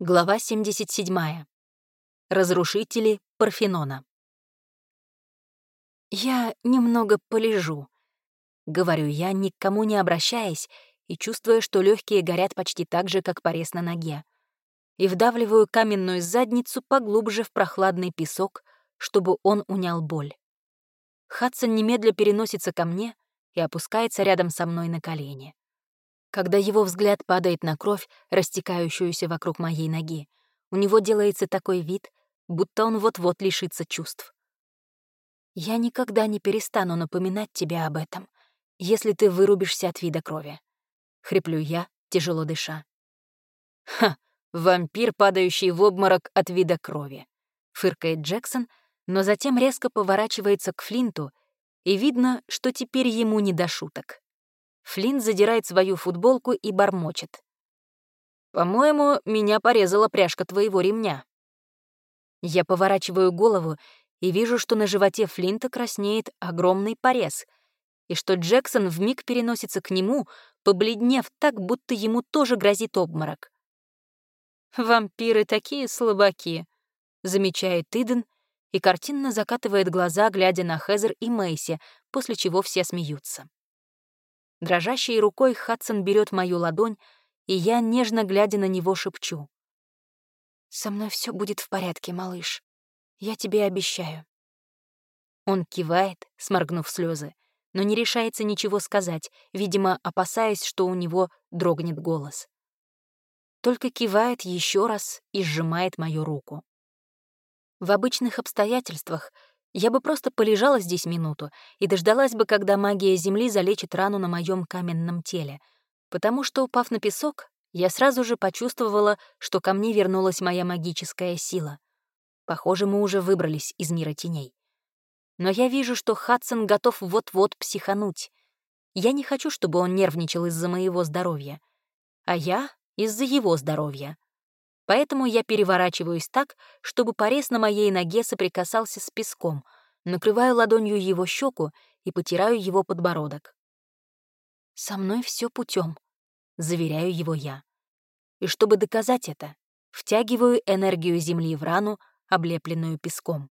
Глава 77. Разрушители Парфенона. «Я немного полежу», — говорю я, никому не обращаясь и чувствуя, что легкие горят почти так же, как порез на ноге, и вдавливаю каменную задницу поглубже в прохладный песок, чтобы он унял боль. Хадсон немедля переносится ко мне и опускается рядом со мной на колени. Когда его взгляд падает на кровь, растекающуюся вокруг моей ноги, у него делается такой вид, будто он вот-вот лишится чувств. «Я никогда не перестану напоминать тебе об этом, если ты вырубишься от вида крови», — хриплю я, тяжело дыша. «Ха, вампир, падающий в обморок от вида крови», — фыркает Джексон, но затем резко поворачивается к Флинту, и видно, что теперь ему не до шуток. Флинт задирает свою футболку и бормочет. «По-моему, меня порезала пряжка твоего ремня». Я поворачиваю голову и вижу, что на животе Флинта краснеет огромный порез, и что Джексон вмиг переносится к нему, побледнев так, будто ему тоже грозит обморок. «Вампиры такие слабаки», — замечает Иден и картинно закатывает глаза, глядя на Хезер и Мэйси, после чего все смеются. Дрожащей рукой Хадсон берет мою ладонь, и я, нежно глядя на него, шепчу. «Со мной все будет в порядке, малыш. Я тебе обещаю». Он кивает, сморгнув слезы, но не решается ничего сказать, видимо, опасаясь, что у него дрогнет голос. Только кивает еще раз и сжимает мою руку. В обычных обстоятельствах я бы просто полежала здесь минуту и дождалась бы, когда магия Земли залечит рану на моем каменном теле, потому что, упав на песок, я сразу же почувствовала, что ко мне вернулась моя магическая сила. Похоже, мы уже выбрались из мира теней. Но я вижу, что Хадсон готов вот-вот психануть. Я не хочу, чтобы он нервничал из-за моего здоровья, а я — из-за его здоровья. Поэтому я переворачиваюсь так, чтобы порез на моей ноге соприкасался с песком, накрываю ладонью его щеку и потираю его подбородок. «Со мной все путем, заверяю его я. И чтобы доказать это, втягиваю энергию Земли в рану, облепленную песком.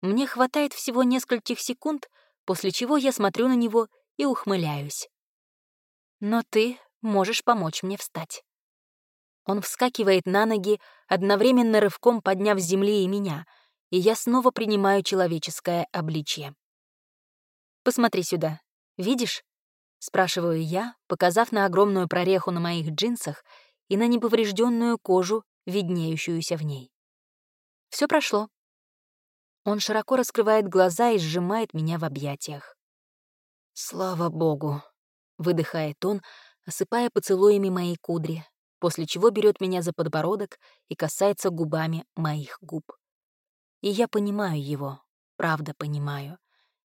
Мне хватает всего нескольких секунд, после чего я смотрю на него и ухмыляюсь. Но ты можешь помочь мне встать. Он вскакивает на ноги, одновременно рывком подняв с земли и меня, и я снова принимаю человеческое обличье. «Посмотри сюда. Видишь?» — спрашиваю я, показав на огромную прореху на моих джинсах и на неповрежденную кожу, виднеющуюся в ней. Все прошло. Он широко раскрывает глаза и сжимает меня в объятиях. «Слава богу!» — выдыхает он, осыпая поцелуями мои кудри, после чего берет меня за подбородок и касается губами моих губ. И я понимаю его, правда понимаю.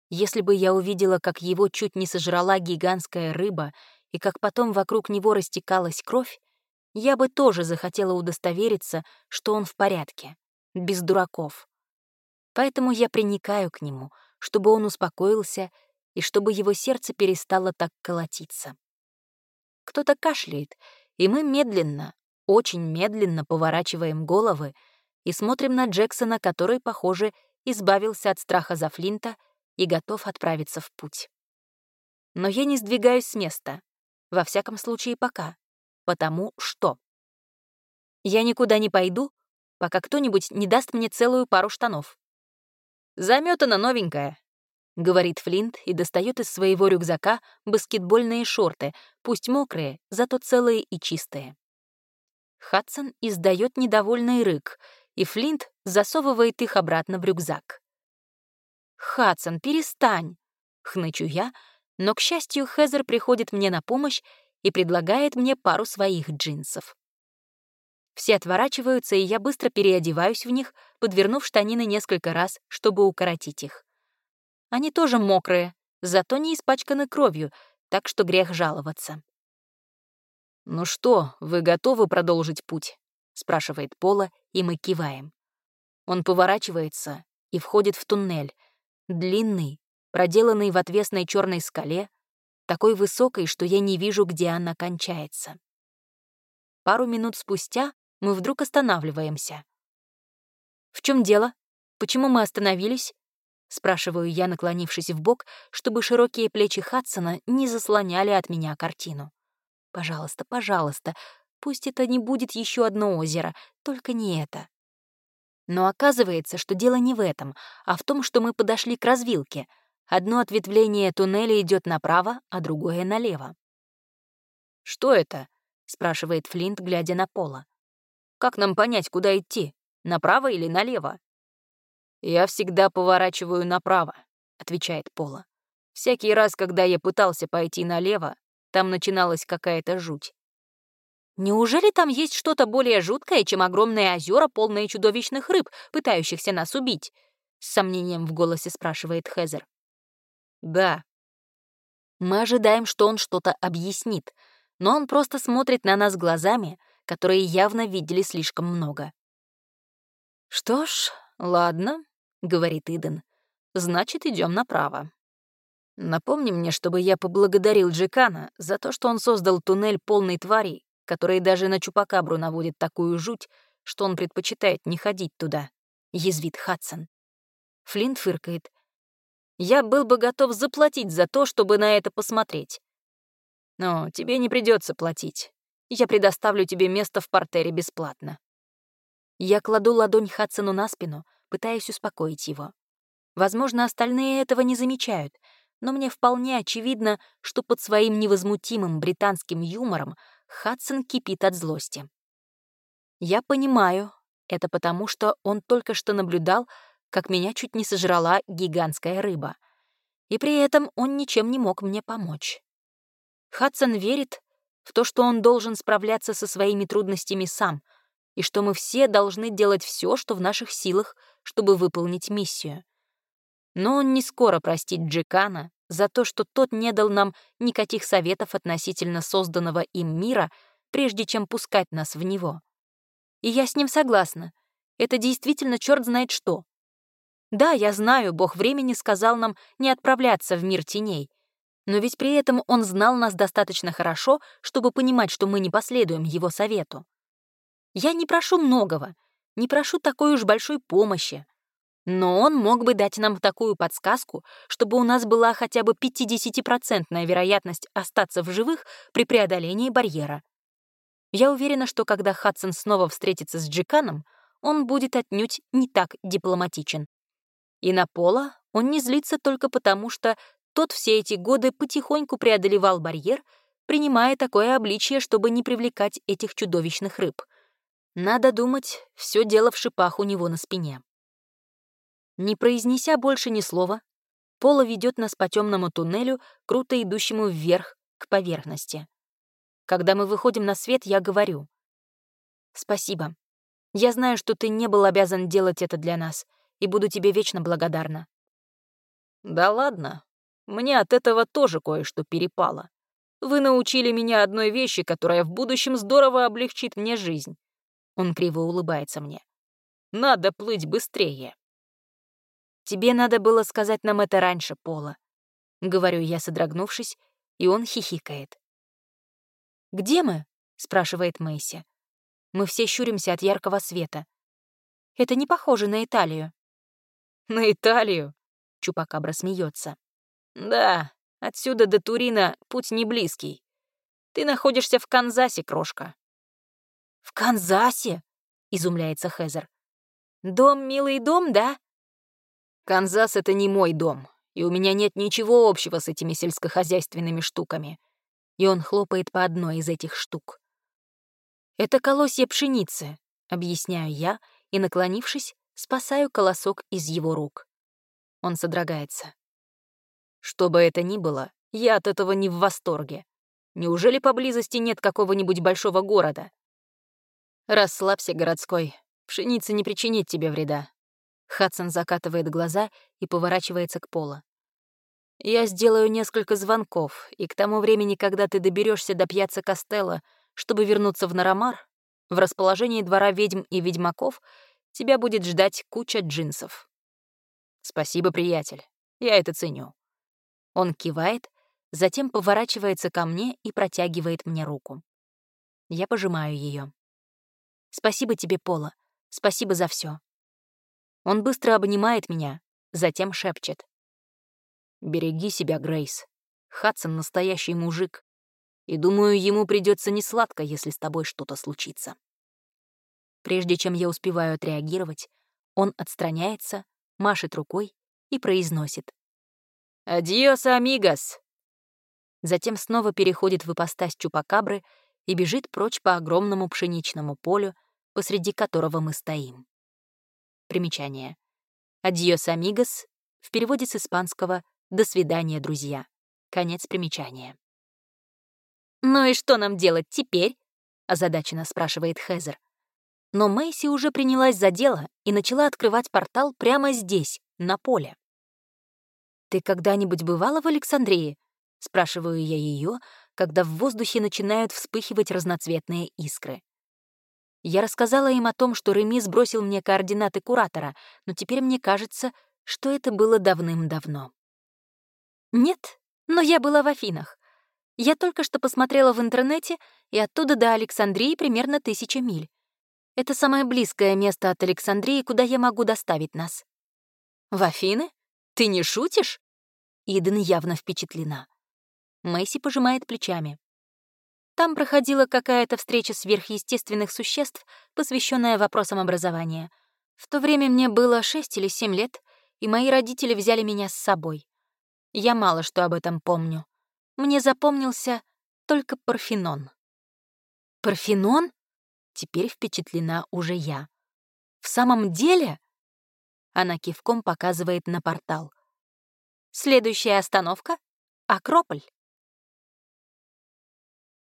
Если бы я увидела, как его чуть не сожрала гигантская рыба и как потом вокруг него растекалась кровь, я бы тоже захотела удостовериться, что он в порядке, без дураков. Поэтому я приникаю к нему, чтобы он успокоился и чтобы его сердце перестало так колотиться. Кто-то кашляет, и мы медленно, очень медленно поворачиваем головы и смотрим на Джексона, который, похоже, избавился от страха за Флинта и готов отправиться в путь. Но я не сдвигаюсь с места, во всяком случае пока, потому что... Я никуда не пойду, пока кто-нибудь не даст мне целую пару штанов. Заметана новенькая, — говорит Флинт и достает из своего рюкзака баскетбольные шорты, пусть мокрые, зато целые и чистые. Хадсон издает недовольный рык, и Флинт засовывает их обратно в рюкзак. «Хадсон, перестань!» — хнычу я, но, к счастью, Хезер приходит мне на помощь и предлагает мне пару своих джинсов. Все отворачиваются, и я быстро переодеваюсь в них, подвернув штанины несколько раз, чтобы укоротить их. Они тоже мокрые, зато не испачканы кровью, так что грех жаловаться. «Ну что, вы готовы продолжить путь?» — спрашивает Пола, и мы киваем. Он поворачивается и входит в туннель, длинный, проделанный в отвесной черной скале, такой высокой, что я не вижу, где она кончается. Пару минут спустя мы вдруг останавливаемся. «В чем дело? Почему мы остановились?» — спрашиваю я, наклонившись в бок, чтобы широкие плечи Хадсона не заслоняли от меня картину. «Пожалуйста, пожалуйста, пусть это не будет еще одно озеро, только не это». Но оказывается, что дело не в этом, а в том, что мы подошли к развилке. Одно ответвление туннеля идет направо, а другое — налево. «Что это?» — спрашивает Флинт, глядя на Пола. «Как нам понять, куда идти? Направо или налево?» «Я всегда поворачиваю направо», — отвечает Пола. «Всякий раз, когда я пытался пойти налево, там начиналась какая-то жуть. Неужели там есть что-то более жуткое, чем огромные озера, полные чудовищных рыб, пытающихся нас убить? С сомнением в голосе спрашивает Хезер. Да. Мы ожидаем, что он что-то объяснит, но он просто смотрит на нас глазами, которые явно видели слишком много. «Что ж, ладно», — говорит Иден, — «значит, идем направо». Напомни мне, чтобы я поблагодарил Джекана за то, что он создал туннель полный тварей, который даже на Чупакабру наводит такую жуть, что он предпочитает не ходить туда», — язвит Хадсон. Флинт фыркает. «Я был бы готов заплатить за то, чтобы на это посмотреть. Но тебе не придется платить. Я предоставлю тебе место в портере бесплатно». Я кладу ладонь Хадсону на спину, пытаясь успокоить его. Возможно, остальные этого не замечают, но мне вполне очевидно, что под своим невозмутимым британским юмором Хадсон кипит от злости. Я понимаю, это потому, что он только что наблюдал, как меня чуть не сожрала гигантская рыба. И при этом он ничем не мог мне помочь. Хадсон верит в то, что он должен справляться со своими трудностями сам, и что мы все должны делать все, что в наших силах, чтобы выполнить миссию. Но он не скоро простит Джекана за то, что тот не дал нам никаких советов относительно созданного им мира, прежде чем пускать нас в него. И я с ним согласна. Это действительно черт знает что. Да, я знаю, бог времени сказал нам не отправляться в мир теней, но ведь при этом он знал нас достаточно хорошо, чтобы понимать, что мы не последуем его совету. Я не прошу многого, не прошу такой уж большой помощи, но он мог бы дать нам такую подсказку, чтобы у нас была хотя бы 50-процентная вероятность остаться в живых при преодолении барьера. Я уверена, что когда Хадсон снова встретится с Джиканом, он будет отнюдь не так дипломатичен. И на Пола он не злится только потому, что тот все эти годы потихоньку преодолевал барьер, принимая такое обличие, чтобы не привлекать этих чудовищных рыб. Надо думать, все дело в шипах у него на спине. Не произнеся больше ни слова, Пола ведет нас по темному туннелю, круто идущему вверх, к поверхности. Когда мы выходим на свет, я говорю. «Спасибо. Я знаю, что ты не был обязан делать это для нас, и буду тебе вечно благодарна». «Да ладно. Мне от этого тоже кое-что перепало. Вы научили меня одной вещи, которая в будущем здорово облегчит мне жизнь». Он криво улыбается мне. «Надо плыть быстрее». «Тебе надо было сказать нам это раньше, Пола», — говорю я, содрогнувшись, и он хихикает. «Где мы?» — спрашивает Мэйси. Мы все щуримся от яркого света. Это не похоже на Италию. «На Италию?» — Чупакабра смеется. «Да, отсюда до Турина путь не близкий. Ты находишься в Канзасе, крошка». «В Канзасе?» — изумляется Хезер. «Дом, милый дом, да?» Канзас — это не мой дом, и у меня нет ничего общего с этими сельскохозяйственными штуками. И он хлопает по одной из этих штук. Это колосья пшеницы, объясняю я, и, наклонившись, спасаю колосок из его рук. Он содрогается. Что бы это ни было, я от этого не в восторге. Неужели поблизости нет какого-нибудь большого города? Расслабься, городской. Пшеница не причинит тебе вреда. Хадсон закатывает глаза и поворачивается к Полу. «Я сделаю несколько звонков, и к тому времени, когда ты доберешься до пьяца Костелло, чтобы вернуться в Нарамар, в расположении двора ведьм и ведьмаков тебя будет ждать куча джинсов». «Спасибо, приятель. Я это ценю». Он кивает, затем поворачивается ко мне и протягивает мне руку. Я пожимаю ее. Спасибо тебе, Пола. Спасибо за все. Он быстро обнимает меня, затем шепчет. «Береги себя, Грейс. Хадсон — настоящий мужик. И думаю, ему придется несладко, если с тобой что-то случится». Прежде чем я успеваю отреагировать, он отстраняется, машет рукой и произносит. «Адьос, амигос!» Затем снова переходит в ипостась чупакабры и бежит прочь по огромному пшеничному полю, посреди которого мы стоим. Примечание. «Адьос, амигос» в переводе с испанского «До свидания, друзья». Конец примечания. «Ну и что нам делать теперь?» — озадаченно спрашивает Хезер. Но Мэйси уже принялась за дело и начала открывать портал прямо здесь, на поле. «Ты когда-нибудь бывала в Александрии?» — спрашиваю я ее, когда в воздухе начинают вспыхивать разноцветные искры. Я рассказала им о том, что Реми сбросил мне координаты куратора, но теперь мне кажется, что это было давным-давно. Нет, но я была в Афинах. Я только что посмотрела в интернете, и оттуда до Александрии примерно тысяча миль. Это самое близкое место от Александрии, куда я могу доставить нас. В Афины? Ты не шутишь? Иден явно впечатлена. Мэйси пожимает плечами. Там проходила какая-то встреча сверхъестественных существ, посвященная вопросам образования. В то время мне было шесть или семь лет, и мои родители взяли меня с собой. Я мало что об этом помню. Мне запомнился только Парфенон. Парфенон? Теперь впечатлена уже я. В самом деле? Она кивком показывает на портал. Следующая остановка — Акрополь.